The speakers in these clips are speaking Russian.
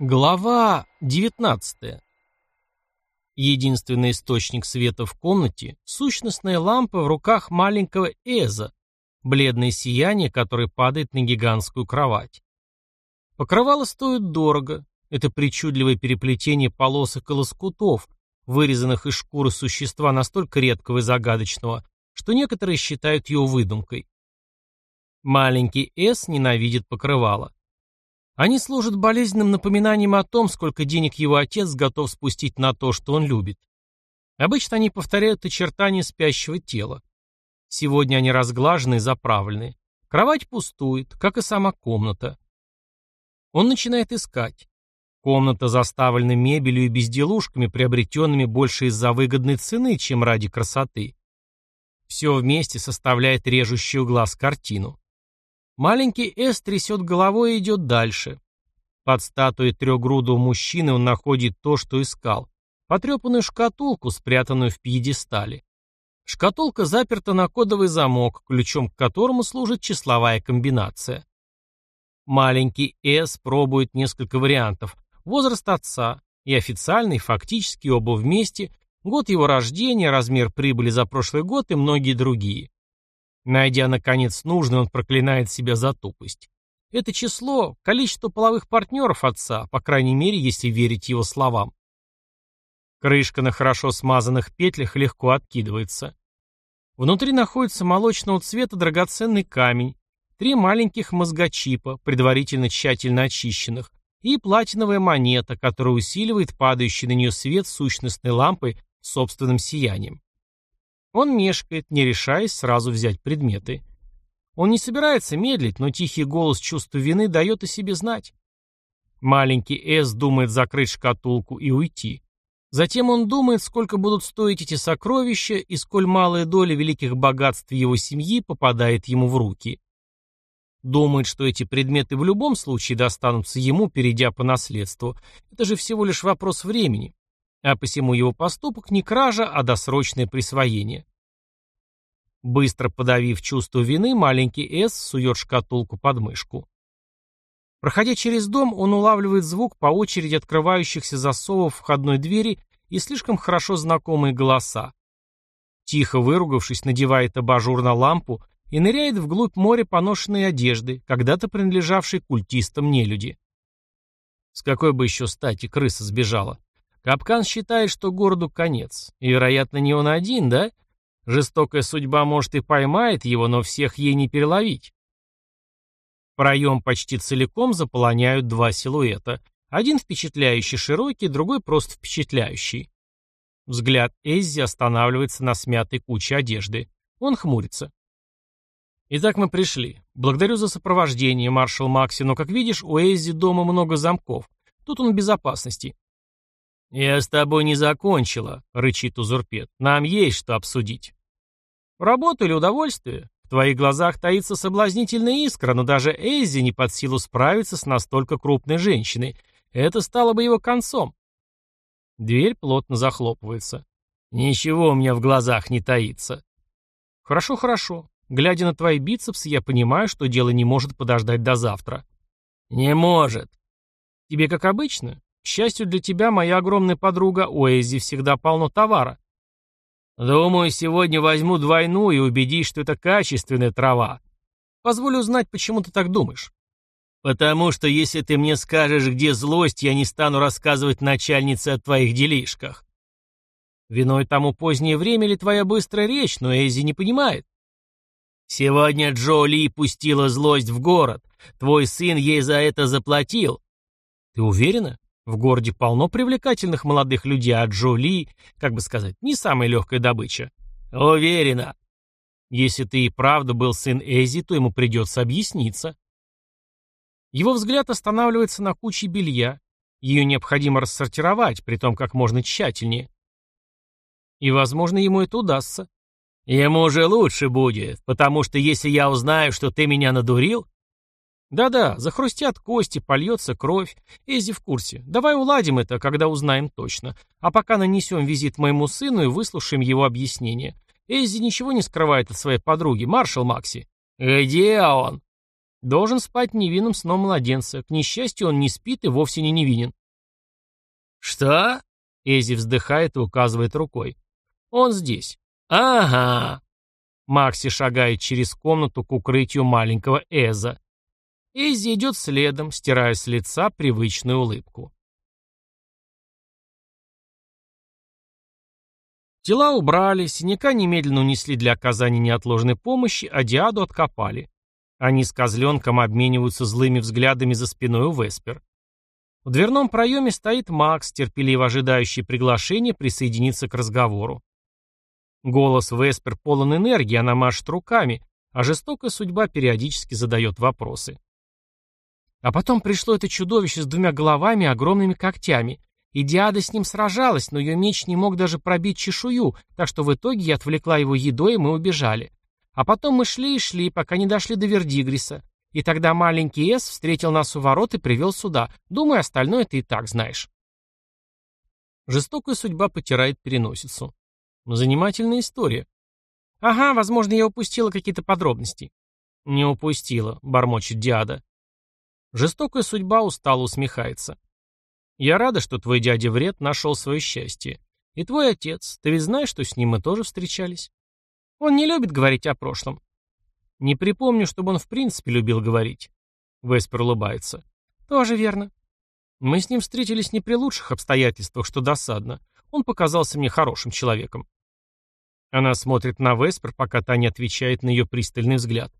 Глава 19. Единственный источник света в комнате – сущностная лампа в руках маленького Эза, бледное сияние, которое падает на гигантскую кровать. Покрывало стоит дорого. Это причудливое переплетение полосок и лоскутов, вырезанных из шкуры существа настолько редкого и загадочного, что некоторые считают его выдумкой. Маленький Эс ненавидит покрывало. Они служат болезненным напоминанием о том, сколько денег его отец готов спустить на то, что он любит. Обычно они повторяют очертания спящего тела. Сегодня они разглажены и заправлены. Кровать пустует, как и сама комната. Он начинает искать. Комната заставлена мебелью и безделушками, приобретенными больше из-за выгодной цены, чем ради красоты. Все вместе составляет режущую глаз картину. Маленький Эс трясет головой и идет дальше. Под статуей трехгрудого мужчины он находит то, что искал. Потрепанную шкатулку, спрятанную в пьедестале. Шкатулка заперта на кодовый замок, ключом к которому служит числовая комбинация. Маленький С пробует несколько вариантов. Возраст отца и официальный, фактически оба вместе, год его рождения, размер прибыли за прошлый год и многие другие. Найдя, наконец, нужный, он проклинает себя за тупость. Это число – количество половых партнеров отца, по крайней мере, если верить его словам. Крышка на хорошо смазанных петлях легко откидывается. Внутри находится молочного цвета драгоценный камень, три маленьких мозгочипа, предварительно тщательно очищенных, и платиновая монета, которая усиливает падающий на нее свет сущностной лампой собственным сиянием. Он мешкает, не решаясь сразу взять предметы. Он не собирается медлить, но тихий голос чувства вины дает о себе знать. Маленький С думает закрыть шкатулку и уйти. Затем он думает, сколько будут стоить эти сокровища и сколь малая доля великих богатств его семьи попадает ему в руки. Думает, что эти предметы в любом случае достанутся ему, перейдя по наследству. Это же всего лишь вопрос времени а посему его поступок не кража, а досрочное присвоение. Быстро подавив чувство вины, маленький С сует шкатулку под мышку. Проходя через дом, он улавливает звук по очереди открывающихся засовов входной двери и слишком хорошо знакомые голоса. Тихо выругавшись, надевает абажур на лампу и ныряет вглубь моря поношенной одежды, когда-то принадлежавшей культистам нелюди. С какой бы еще стати крыса сбежала? Капкан считает, что городу конец. И, вероятно, не он один, да? Жестокая судьба, может, и поймает его, но всех ей не переловить. Проем почти целиком заполоняют два силуэта. Один впечатляющий широкий, другой просто впечатляющий. Взгляд Эззи останавливается на смятой куче одежды. Он хмурится. «Итак, мы пришли. Благодарю за сопровождение, маршал Макси, но, как видишь, у Эззи дома много замков. Тут он в безопасности. «Я с тобой не закончила», — рычит Узурпет. «Нам есть что обсудить». «Работа или удовольствие? В твоих глазах таится соблазнительная искра, но даже Эйзи не под силу справиться с настолько крупной женщиной. Это стало бы его концом». Дверь плотно захлопывается. «Ничего у меня в глазах не таится». «Хорошо, хорошо. Глядя на твои бицепсы, я понимаю, что дело не может подождать до завтра». «Не может». «Тебе как обычно? К счастью для тебя, моя огромная подруга Уэйзи всегда полно товара. Думаю, сегодня возьму двойную и убедись, что это качественная трава. Позволю узнать, почему ты так думаешь. Потому что если ты мне скажешь, где злость, я не стану рассказывать начальнице о твоих делишках. Виной тому позднее время или твоя быстрая речь, но Эйзи не понимает. Сегодня Джо Ли пустила злость в город. Твой сын ей за это заплатил. Ты уверена? В городе полно привлекательных молодых людей, а Джо Ли, как бы сказать, не самая легкая добыча. Уверена. Если ты и правда был сын Эзи, то ему придется объясниться. Его взгляд останавливается на куче белья. Ее необходимо рассортировать, при том как можно тщательнее. И, возможно, ему это удастся. Ему уже лучше будет, потому что если я узнаю, что ты меня надурил, да-да, захрустят кости, польется кровь. Эзи в курсе. Давай уладим это, когда узнаем точно. А пока нанесем визит моему сыну и выслушаем его объяснение. Эзи ничего не скрывает от своей подруги, маршал Макси. Где он? Должен спать невинным сном младенца. К несчастью, он не спит и вовсе не невинен. «Что?» — Эзи вздыхает и указывает рукой. «Он здесь». «Ага». Макси шагает через комнату к укрытию маленького Эза. Эзи идет следом, стирая с лица привычную улыбку. Тела убрали, синяка немедленно унесли для оказания неотложной помощи, а Диаду откопали. Они с козленком обмениваются злыми взглядами за спиной у Веспер. В дверном проеме стоит Макс, терпеливо ожидающий приглашения присоединиться к разговору. Голос Веспер полон энергии, она машет руками, а жестокая судьба периодически задает вопросы. А потом пришло это чудовище с двумя головами и огромными когтями. И Диада с ним сражалась, но ее меч не мог даже пробить чешую, так что в итоге я отвлекла его едой, и мы убежали. А потом мы шли и шли, пока не дошли до Вердигриса. И тогда маленький Эс встретил нас у ворот и привел сюда. Думаю, остальное ты и так знаешь. Жестокая судьба потирает переносицу. Занимательная история. Ага, возможно, я упустила какие-то подробности. Не упустила, бормочет Диада. Жестокая судьба устало усмехается. Я рада, что твой дядя Вред нашел свое счастье. И твой отец, ты ведь знаешь, что с ним мы тоже встречались? Он не любит говорить о прошлом. Не припомню, чтобы он в принципе любил говорить. Веспер улыбается. Тоже верно. Мы с ним встретились не при лучших обстоятельствах, что досадно. Он показался мне хорошим человеком. Она смотрит на Веспер, пока та не отвечает на ее пристальный взгляд.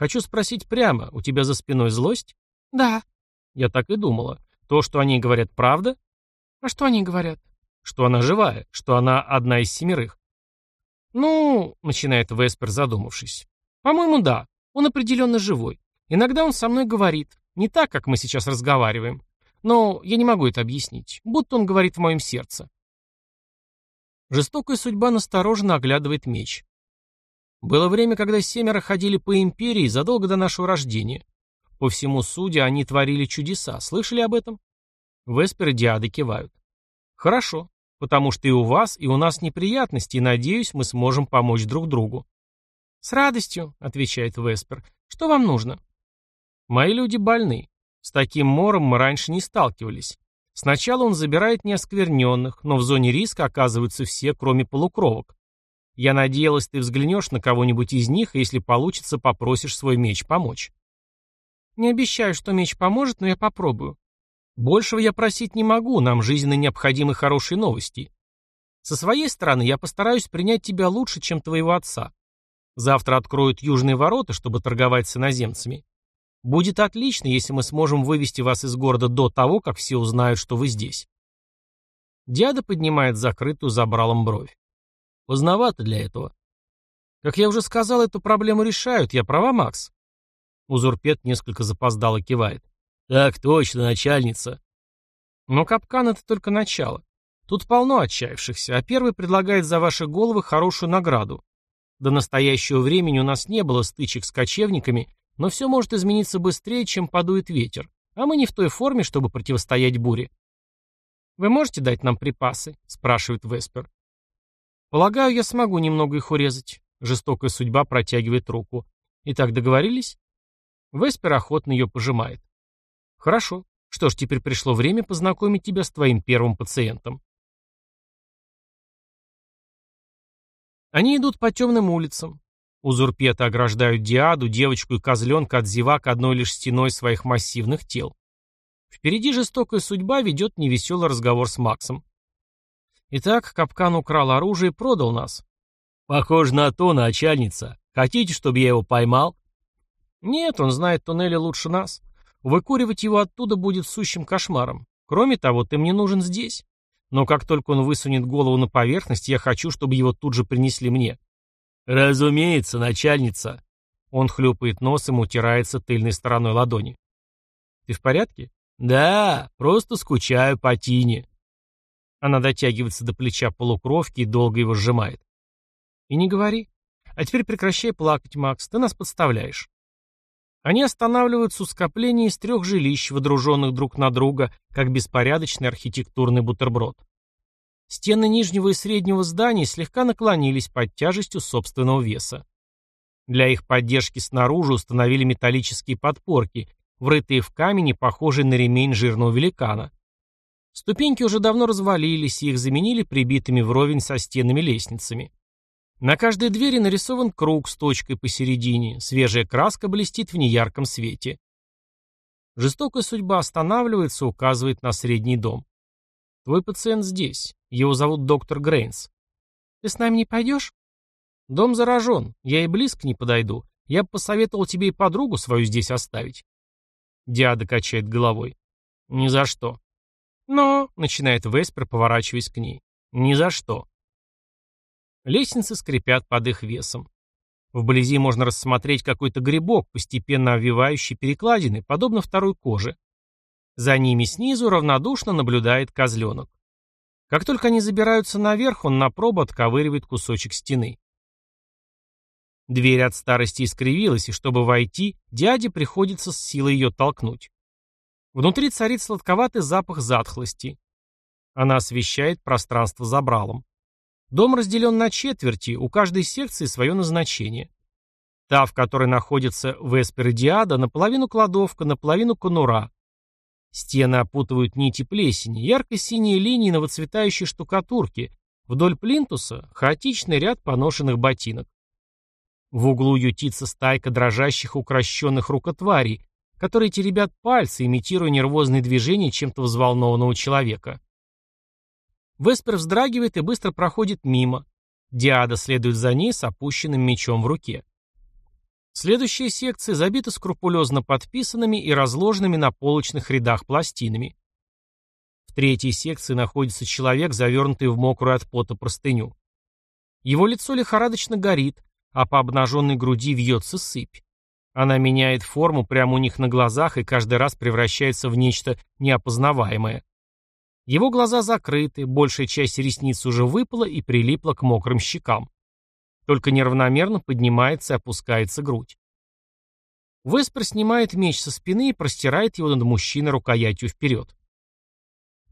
Хочу спросить прямо, у тебя за спиной злость? Да. Я так и думала. То, что они говорят, правда? А что они говорят? Что она живая, что она одна из семерых. «Ну...» — начинает Веспер, задумавшись. «По-моему, да. Он определенно живой. Иногда он со мной говорит. Не так, как мы сейчас разговариваем. Но я не могу это объяснить. Будто он говорит в моем сердце». Жестокая судьба настороженно оглядывает меч. Было время, когда семеро ходили по империи задолго до нашего рождения. По всему судя, они творили чудеса. Слышали об этом? Веспер и Диады кивают. Хорошо потому что и у вас, и у нас неприятности, и, надеюсь, мы сможем помочь друг другу». «С радостью», — отвечает Веспер. «Что вам нужно?» «Мои люди больны. С таким мором мы раньше не сталкивались. Сначала он забирает неоскверненных, но в зоне риска оказываются все, кроме полукровок. Я надеялась, ты взглянешь на кого-нибудь из них, и если получится, попросишь свой меч помочь». «Не обещаю, что меч поможет, но я попробую. Большего я просить не могу, нам жизненно необходимы хорошие новости. Со своей стороны я постараюсь принять тебя лучше, чем твоего отца. Завтра откроют южные ворота, чтобы торговать с иноземцами. Будет отлично, если мы сможем вывести вас из города до того, как все узнают, что вы здесь. Дяда поднимает закрытую забралом бровь. Поздновато для этого. Как я уже сказал, эту проблему решают. Я права, Макс? Узурпет несколько запоздало кивает. «Так точно, начальница». Но капкан — это только начало. Тут полно отчаявшихся, а первый предлагает за ваши головы хорошую награду. До настоящего времени у нас не было стычек с кочевниками, но все может измениться быстрее, чем подует ветер, а мы не в той форме, чтобы противостоять буре. «Вы можете дать нам припасы?» — спрашивает Веспер. «Полагаю, я смогу немного их урезать». Жестокая судьба протягивает руку. «Итак, договорились?» Веспер охотно ее пожимает. Хорошо. Что ж, теперь пришло время познакомить тебя с твоим первым пациентом. Они идут по темным улицам. Узурпеты ограждают Диаду, девочку и козленка от зевак одной лишь стеной своих массивных тел. Впереди жестокая судьба ведет невеселый разговор с Максом. Итак, Капкан украл оружие и продал нас. Похоже на то, начальница. Хотите, чтобы я его поймал? Нет, он знает туннели лучше нас. Выкуривать его оттуда будет сущим кошмаром. Кроме того, ты мне нужен здесь. Но как только он высунет голову на поверхность, я хочу, чтобы его тут же принесли мне. Разумеется, начальница. Он хлюпает носом и утирается тыльной стороной ладони. Ты в порядке? Да, просто скучаю по Тине. Она дотягивается до плеча полукровки и долго его сжимает. И не говори. А теперь прекращай плакать, Макс, ты нас подставляешь. Они останавливаются у скопления из трех жилищ, водруженных друг на друга, как беспорядочный архитектурный бутерброд. Стены нижнего и среднего зданий слегка наклонились под тяжестью собственного веса. Для их поддержки снаружи установили металлические подпорки, врытые в камень похожие на ремень жирного великана. Ступеньки уже давно развалились, и их заменили прибитыми вровень со стенами лестницами. На каждой двери нарисован круг с точкой посередине, свежая краска блестит в неярком свете. Жестокая судьба останавливается, указывает на средний дом. Твой пациент здесь. Его зовут доктор Грейнс. Ты с нами не пойдешь? Дом заражен. Я и близко не подойду. Я бы посоветовал тебе и подругу свою здесь оставить. Диада качает головой. Ни за что. Но, начинает Веспер, поворачиваясь к ней. Ни за что. Лестницы скрипят под их весом. Вблизи можно рассмотреть какой-то грибок, постепенно обвивающий перекладины, подобно второй коже. За ними снизу равнодушно наблюдает козленок. Как только они забираются наверх, он на пробу отковыривает кусочек стены. Дверь от старости искривилась, и чтобы войти, дяде приходится с силой ее толкнуть. Внутри царит сладковатый запах затхлости. Она освещает пространство забралом. Дом разделен на четверти, у каждой секции свое назначение. Та, в которой находится Веспер и Диада, наполовину кладовка, наполовину конура. Стены опутывают нити плесени, ярко-синие линии новоцветающей штукатурки, вдоль плинтуса хаотичный ряд поношенных ботинок. В углу ютится стайка дрожащих укращенных рукотварей, которые теребят пальцы, имитируя нервозные движения чем-то взволнованного человека. Веспер вздрагивает и быстро проходит мимо. Диада следует за ней с опущенным мечом в руке. Следующая секция забита скрупулезно подписанными и разложенными на полочных рядах пластинами. В третьей секции находится человек, завернутый в мокрую от пота простыню. Его лицо лихорадочно горит, а по обнаженной груди вьется сыпь. Она меняет форму прямо у них на глазах и каждый раз превращается в нечто неопознаваемое. Его глаза закрыты, большая часть ресниц уже выпала и прилипла к мокрым щекам. Только неравномерно поднимается и опускается грудь. Веспер снимает меч со спины и простирает его над мужчиной рукоятью вперед.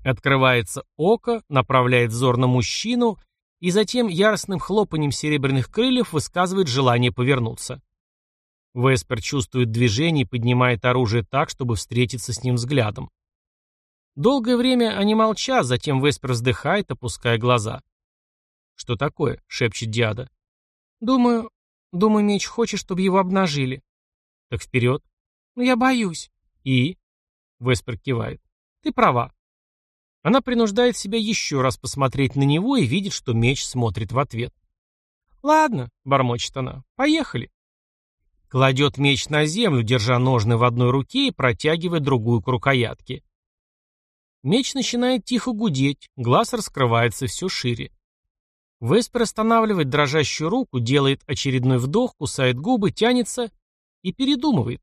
Открывается око, направляет взор на мужчину и затем яростным хлопанием серебряных крыльев высказывает желание повернуться. Веспер чувствует движение и поднимает оружие так, чтобы встретиться с ним взглядом. Долгое время они молчат, затем Веспер вздыхает, опуская глаза. «Что такое?» — шепчет Диада. «Думаю... Думаю, меч хочет, чтобы его обнажили». «Так вперед». «Но я боюсь». «И?» — Веспер кивает. «Ты права». Она принуждает себя еще раз посмотреть на него и видит, что меч смотрит в ответ. «Ладно», — бормочет она, — «поехали». Кладет меч на землю, держа ножны в одной руке и протягивая другую к рукоятке. Меч начинает тихо гудеть, глаз раскрывается все шире. Веспер останавливает дрожащую руку, делает очередной вдох, кусает губы, тянется и передумывает.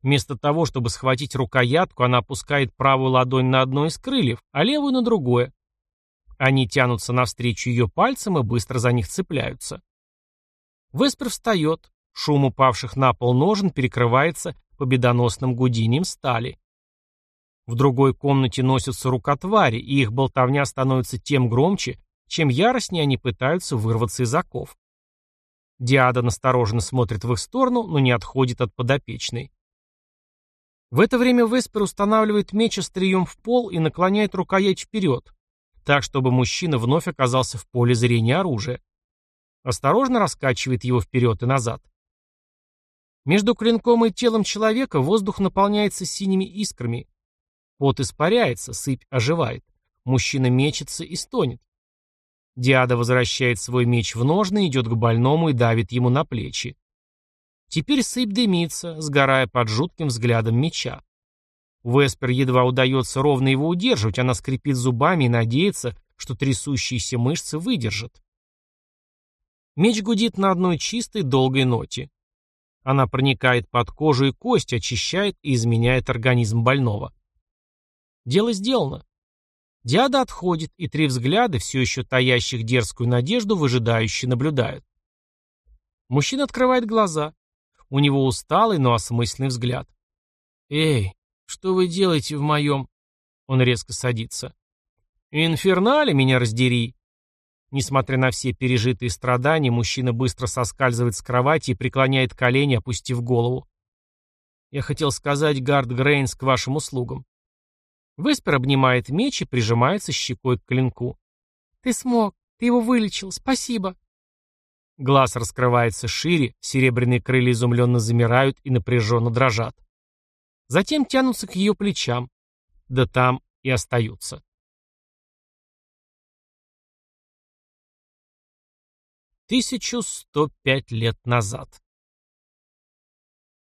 Вместо того, чтобы схватить рукоятку, она опускает правую ладонь на одно из крыльев, а левую на другое. Они тянутся навстречу ее пальцам и быстро за них цепляются. Веспер встает, шум упавших на пол ножен перекрывается победоносным гудением стали. В другой комнате носятся рукотвари, и их болтовня становится тем громче, чем яростнее они пытаются вырваться из оков. Диада настороженно смотрит в их сторону, но не отходит от подопечной. В это время Веспер устанавливает меч острием в пол и наклоняет рукоять вперед, так, чтобы мужчина вновь оказался в поле зрения оружия. Осторожно раскачивает его вперед и назад. Между клинком и телом человека воздух наполняется синими искрами, Пот испаряется, сыпь оживает. Мужчина мечется и стонет. Диада возвращает свой меч в ножны, идет к больному и давит ему на плечи. Теперь сыпь дымится, сгорая под жутким взглядом меча. Веспер едва удается ровно его удерживать, она скрипит зубами и надеется, что трясущиеся мышцы выдержат. Меч гудит на одной чистой долгой ноте. Она проникает под кожу и кость, очищает и изменяет организм больного. Дело сделано. Диада отходит, и три взгляда, все еще таящих дерзкую надежду, выжидающе наблюдают. Мужчина открывает глаза. У него усталый, но осмысленный взгляд. «Эй, что вы делаете в моем...» Он резко садится. «Инфернале меня раздери!» Несмотря на все пережитые страдания, мужчина быстро соскальзывает с кровати и преклоняет колени, опустив голову. Я хотел сказать, Гард Грейнс, к вашим услугам. Веспер обнимает меч и прижимается щекой к клинку. Ты смог, ты его вылечил, спасибо. Глаз раскрывается шире, серебряные крылья изумленно замирают и напряженно дрожат. Затем тянутся к ее плечам. Да там и остаются. 1105 лет назад.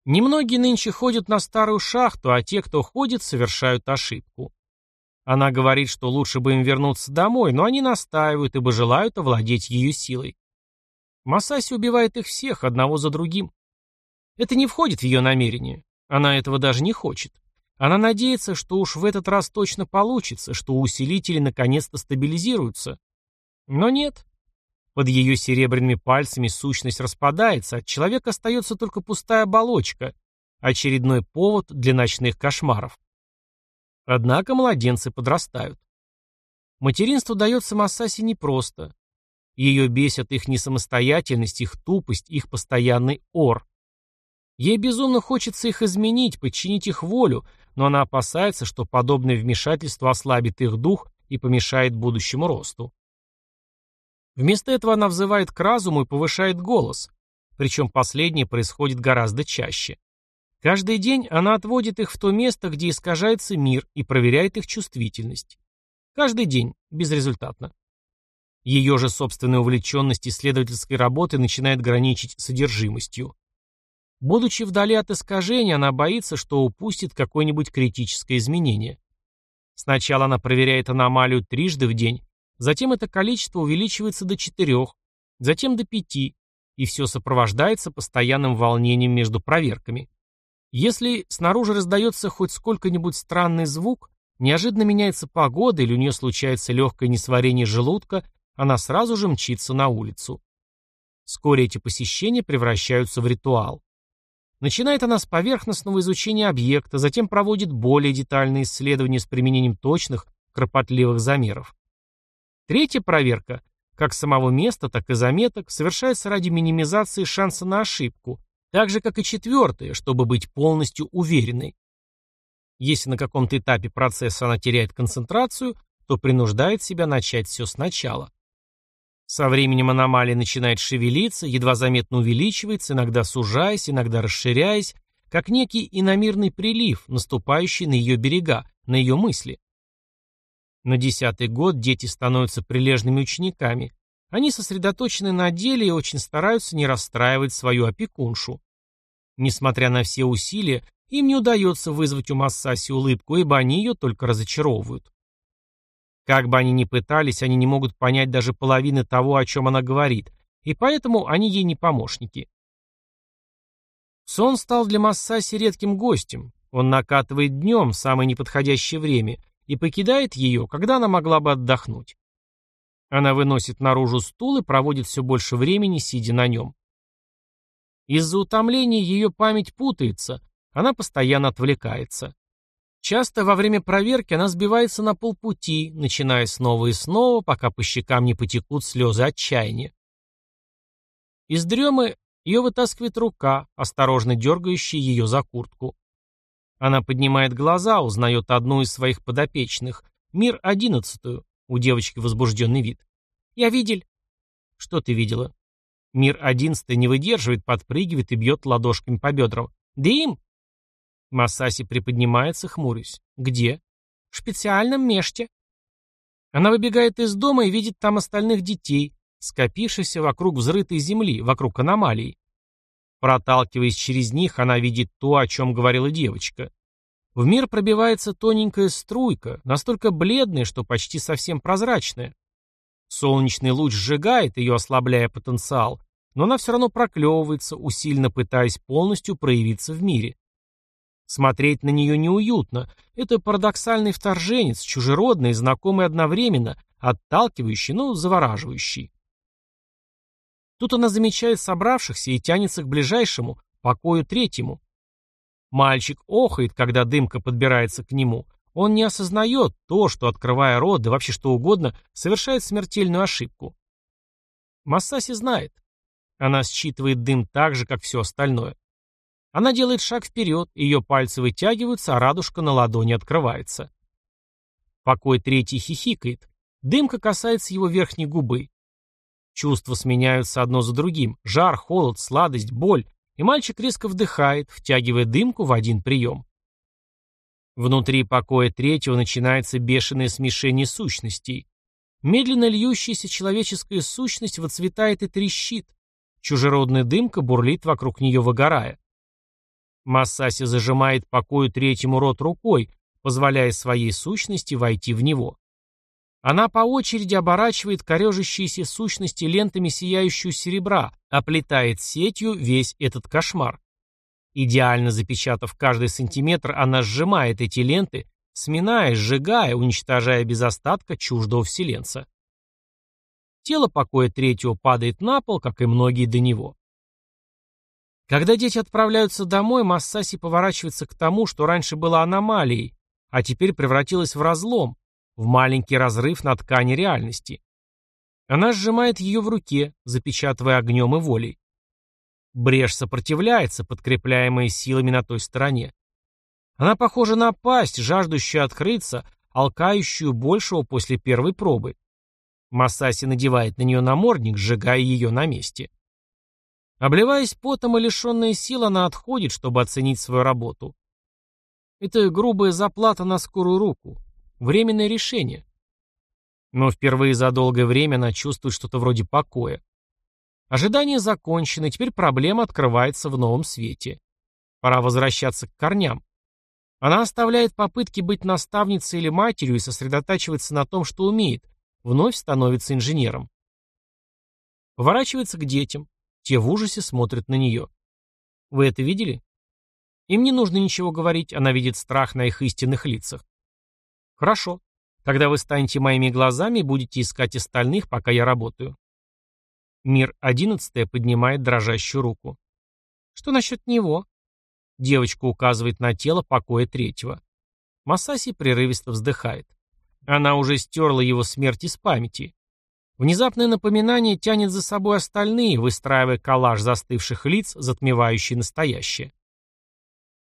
Немногие нынче ходят на старую шахту, а те, кто ходит, совершают ошибку. Она говорит, что лучше бы им вернуться домой, но они настаивают, ибо желают овладеть ее силой. Масаси убивает их всех, одного за другим. Это не входит в ее намерение. Она этого даже не хочет. Она надеется, что уж в этот раз точно получится, что усилители наконец-то стабилизируются. Но нет. Под ее серебряными пальцами сущность распадается, от человека остается только пустая оболочка, очередной повод для ночных кошмаров. Однако младенцы подрастают. Материнство дается Масаси непросто. Ее бесит их несамостоятельность, их тупость, их постоянный ор. Ей безумно хочется их изменить, подчинить их волю, но она опасается, что подобное вмешательство ослабит их дух и помешает будущему росту. Вместо этого она взывает к разуму и повышает голос, причем последнее происходит гораздо чаще. Каждый день она отводит их в то место, где искажается мир, и проверяет их чувствительность. Каждый день, безрезультатно. Ее же собственная увлеченность исследовательской работы начинает граничить содержимостью. Будучи вдали от искажения, она боится, что упустит какое-нибудь критическое изменение. Сначала она проверяет аномалию трижды в день, Затем это количество увеличивается до четырех, затем до пяти, и все сопровождается постоянным волнением между проверками. Если снаружи раздается хоть сколько-нибудь странный звук, неожиданно меняется погода или у нее случается легкое несварение желудка, она сразу же мчится на улицу. Вскоре эти посещения превращаются в ритуал. Начинает она с поверхностного изучения объекта, затем проводит более детальные исследования с применением точных, кропотливых замеров. Третья проверка, как самого места, так и заметок, совершается ради минимизации шанса на ошибку, так же, как и четвертая, чтобы быть полностью уверенной. Если на каком-то этапе процесса она теряет концентрацию, то принуждает себя начать все сначала. Со временем аномалия начинает шевелиться, едва заметно увеличивается, иногда сужаясь, иногда расширяясь, как некий иномирный прилив, наступающий на ее берега, на ее мысли. На десятый год дети становятся прилежными учениками. Они сосредоточены на деле и очень стараются не расстраивать свою опекуншу. Несмотря на все усилия, им не удается вызвать у Массаси улыбку, ибо они ее только разочаровывают. Как бы они ни пытались, они не могут понять даже половины того, о чем она говорит, и поэтому они ей не помощники. Сон стал для Массаси редким гостем. Он накатывает днем, самое неподходящее время, и покидает ее, когда она могла бы отдохнуть. Она выносит наружу стул и проводит все больше времени, сидя на нем. Из-за утомления ее память путается, она постоянно отвлекается. Часто во время проверки она сбивается на полпути, начиная снова и снова, пока по щекам не потекут слезы отчаяния. Из дремы ее вытаскивает рука, осторожно дергающая ее за куртку. Она поднимает глаза, узнает одну из своих подопечных. Мир одиннадцатую. У девочки возбужденный вид. «Я видел». «Что ты видела?» Мир одиннадцатый не выдерживает, подпрыгивает и бьет ладошками по бедрам. «Дим!» Масаси приподнимается, хмурясь. «Где?» «В специальном меште». Она выбегает из дома и видит там остальных детей, скопившихся вокруг взрытой земли, вокруг аномалии. Проталкиваясь через них, она видит то, о чем говорила девочка. В мир пробивается тоненькая струйка, настолько бледная, что почти совсем прозрачная. Солнечный луч сжигает ее, ослабляя потенциал, но она все равно проклевывается, усиленно пытаясь полностью проявиться в мире. Смотреть на нее неуютно. Это парадоксальный вторженец, чужеродный знакомый одновременно, отталкивающий, но завораживающий. Тут она замечает собравшихся и тянется к ближайшему, покою третьему. Мальчик охает, когда дымка подбирается к нему. Он не осознает то, что, открывая рот, да вообще что угодно, совершает смертельную ошибку. Массаси знает. Она считывает дым так же, как все остальное. Она делает шаг вперед, ее пальцы вытягиваются, а радужка на ладони открывается. Покой третий хихикает. Дымка касается его верхней губы. Чувства сменяются одно за другим. Жар, холод, сладость, боль. И мальчик резко вдыхает, втягивая дымку в один прием. Внутри покоя третьего начинается бешеное смешение сущностей. Медленно льющаяся человеческая сущность выцветает и трещит. Чужеродная дымка бурлит вокруг нее, выгорая. Массаси зажимает покою третьему рот рукой, позволяя своей сущности войти в него. Она по очереди оборачивает корежащиеся сущности лентами сияющего серебра, оплетает сетью весь этот кошмар. Идеально запечатав каждый сантиметр, она сжимает эти ленты, сминая, сжигая, уничтожая без остатка чуждого вселенца. Тело покоя третьего падает на пол, как и многие до него. Когда дети отправляются домой, Массаси поворачивается к тому, что раньше было аномалией, а теперь превратилось в разлом, в маленький разрыв на ткани реальности. Она сжимает ее в руке, запечатывая огнем и волей. Брешь сопротивляется, подкрепляемая силами на той стороне. Она похожа на пасть, жаждущую открыться, алкающую большего после первой пробы. Масаси надевает на нее намордник, сжигая ее на месте. Обливаясь потом и лишенная сил, она отходит, чтобы оценить свою работу. Это грубая заплата на скорую руку. Временное решение. Но впервые за долгое время она чувствует что-то вроде покоя. Ожидание закончено, теперь проблема открывается в новом свете. Пора возвращаться к корням. Она оставляет попытки быть наставницей или матерью и сосредотачивается на том, что умеет, вновь становится инженером. Поворачивается к детям. Те в ужасе смотрят на нее. Вы это видели? Им не нужно ничего говорить, она видит страх на их истинных лицах. Хорошо. Тогда вы станете моими глазами и будете искать остальных, пока я работаю. Мир одиннадцатая поднимает дрожащую руку. Что насчет него? Девочка указывает на тело покоя третьего. Масаси прерывисто вздыхает. Она уже стерла его смерть из памяти. Внезапное напоминание тянет за собой остальные, выстраивая коллаж застывших лиц, затмевающий настоящее.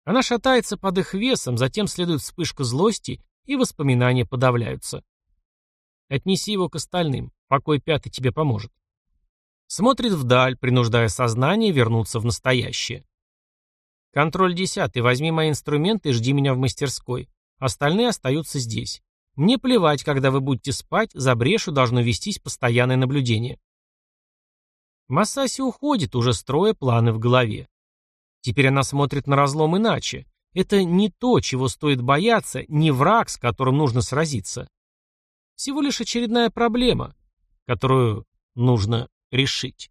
Она шатается под их весом, затем следует вспышка злости и воспоминания подавляются. Отнеси его к остальным, покой пятый тебе поможет. Смотрит вдаль, принуждая сознание вернуться в настоящее. Контроль десятый, возьми мои инструменты и жди меня в мастерской. Остальные остаются здесь. Мне плевать, когда вы будете спать, за брешу должно вестись постоянное наблюдение. Масаси уходит, уже строя планы в голове. Теперь она смотрит на разлом иначе. Это не то, чего стоит бояться, не враг, с которым нужно сразиться. Всего лишь очередная проблема, которую нужно решить.